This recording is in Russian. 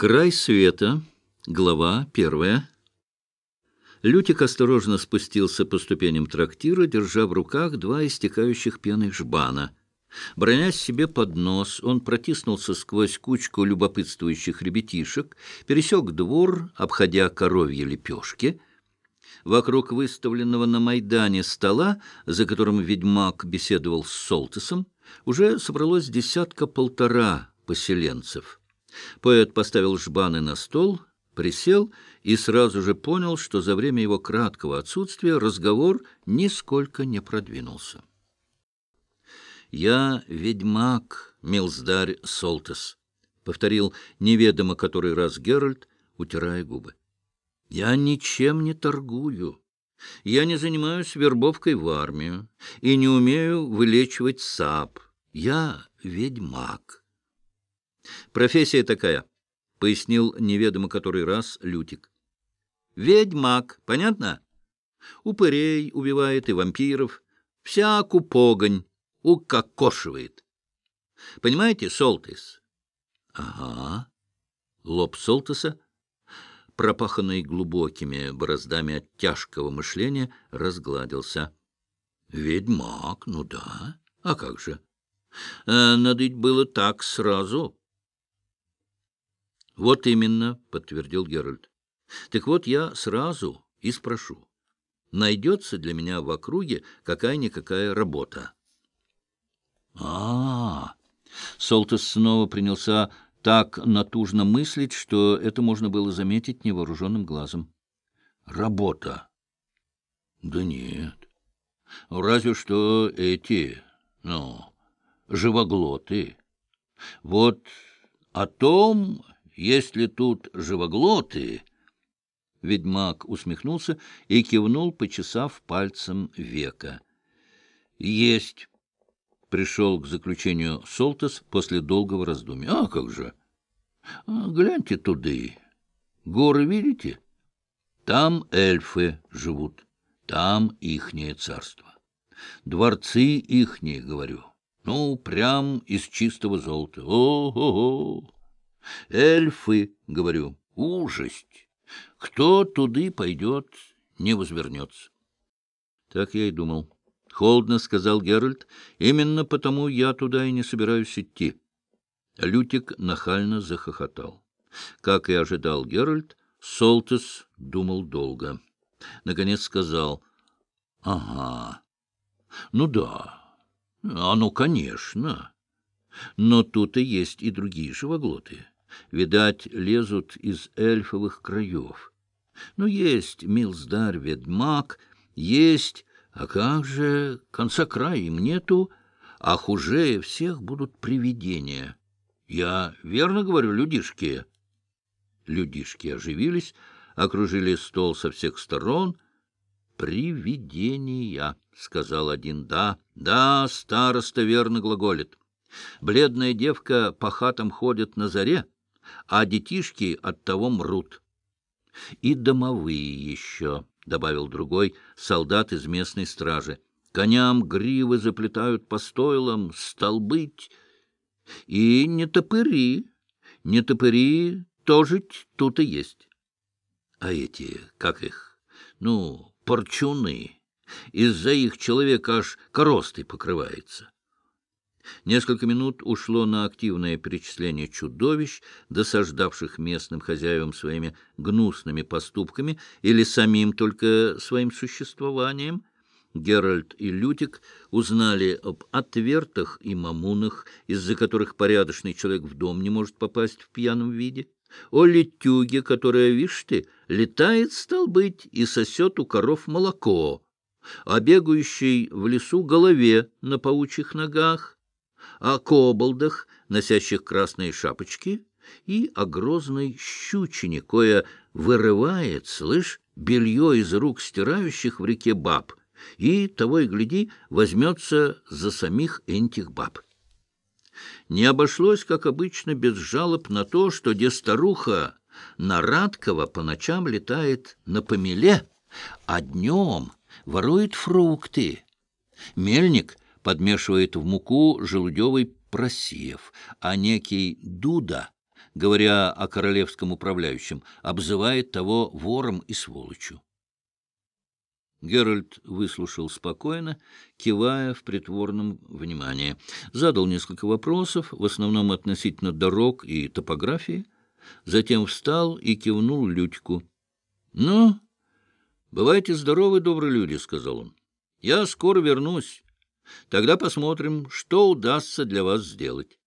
Край света, глава первая. Лютик осторожно спустился по ступеням трактира, держа в руках два истекающих пеной жбана. Бронясь себе под нос, он протиснулся сквозь кучку любопытствующих ребятишек, пересек двор, обходя коровьи лепешки. Вокруг выставленного на Майдане стола, за которым ведьмак беседовал с Солтесом, уже собралось десятка-полтора поселенцев — Поэт поставил жбаны на стол, присел и сразу же понял, что за время его краткого отсутствия разговор нисколько не продвинулся. «Я ведьмак, милздарь Солтес», — повторил неведомо который раз Геральт, утирая губы. «Я ничем не торгую. Я не занимаюсь вербовкой в армию и не умею вылечивать сап. Я ведьмак». Профессия такая, — пояснил неведомо который раз Лютик. Ведьмак, понятно? Упырей убивает и вампиров, всяку погонь укокошивает. Понимаете, Солтис? Ага. Лоб Солтиса, пропаханный глубокими бороздами от тяжкого мышления, разгладился. Ведьмак, ну да. А как же? А, надо ведь было так сразу. Вот именно, подтвердил Геральт. Так вот я сразу и спрошу. Найдется для меня в округе какая-никакая работа? А, -а, -а. Солтес снова принялся так натужно мыслить, что это можно было заметить невооруженным глазом. Работа? Да нет. Разве что эти, ну, живоглоты. Вот о том есть ли тут живоглоты? Ведьмак усмехнулся и кивнул, почесав пальцем века. — Есть. Пришел к заключению Солтес после долгого раздумья. — А как же? А, гляньте туды. Горы видите? Там эльфы живут, там ихнее царство. Дворцы ихние, говорю. Ну, прям из чистого золота. О-о-о! Эльфы, говорю, ужасть. Кто туды пойдет, не возвернется. Так я и думал. Холодно сказал Геральт. Именно потому я туда и не собираюсь идти. Лютик нахально захохотал. Как и ожидал Геральт, Солтес думал долго. Наконец сказал, — Ага, ну да, а ну, конечно. Но тут и есть и другие живоглоты. Видать, лезут из эльфовых краев. Ну, есть Милздарь ведьмак, есть, а как же, конца края им нету, а хуже всех будут привидения. Я верно говорю, людишки? Людишки оживились, окружили стол со всех сторон. «Привидения», — сказал один. «Да, да, староста верно глаголит. Бледная девка по хатам ходит на заре, а детишки от того мрут. И домовые еще, — добавил другой, солдат из местной стражи. Коням гривы заплетают по стойлам, столбыть. И не топыри, не топыри тоже тут и есть. А эти, как их, ну, порчуны, из-за их человека аж коростой покрывается. Несколько минут ушло на активное перечисление чудовищ, досаждавших местным хозяевам своими гнусными поступками или самим только своим существованием. Геральт и Лютик узнали об отвертах и мамунах, из-за которых порядочный человек в дом не может попасть в пьяном виде, о летюге, которая, видишь ты, летает, стал быть, и сосет у коров молоко, о бегающей в лесу голове на паучьих ногах, о кобалдах, носящих красные шапочки, и о грозной щучине, кое вырывает, слышь, белье из рук стирающих в реке баб, и, того и гляди, возьмется за самих этих баб. Не обошлось, как обычно, без жалоб на то, что де старуха Нарадкова по ночам летает на помеле, а днем ворует фрукты. Мельник подмешивает в муку желудевый просев, а некий Дуда говоря о королевском управляющем, обзывает того вором и сволочью. Геральт выслушал спокойно, кивая в притворном внимании. Задал несколько вопросов, в основном относительно дорог и топографии. Затем встал и кивнул Людьку. — Ну, бывайте здоровы, добрые люди, — сказал он. — Я скоро вернусь. Тогда посмотрим, что удастся для вас сделать.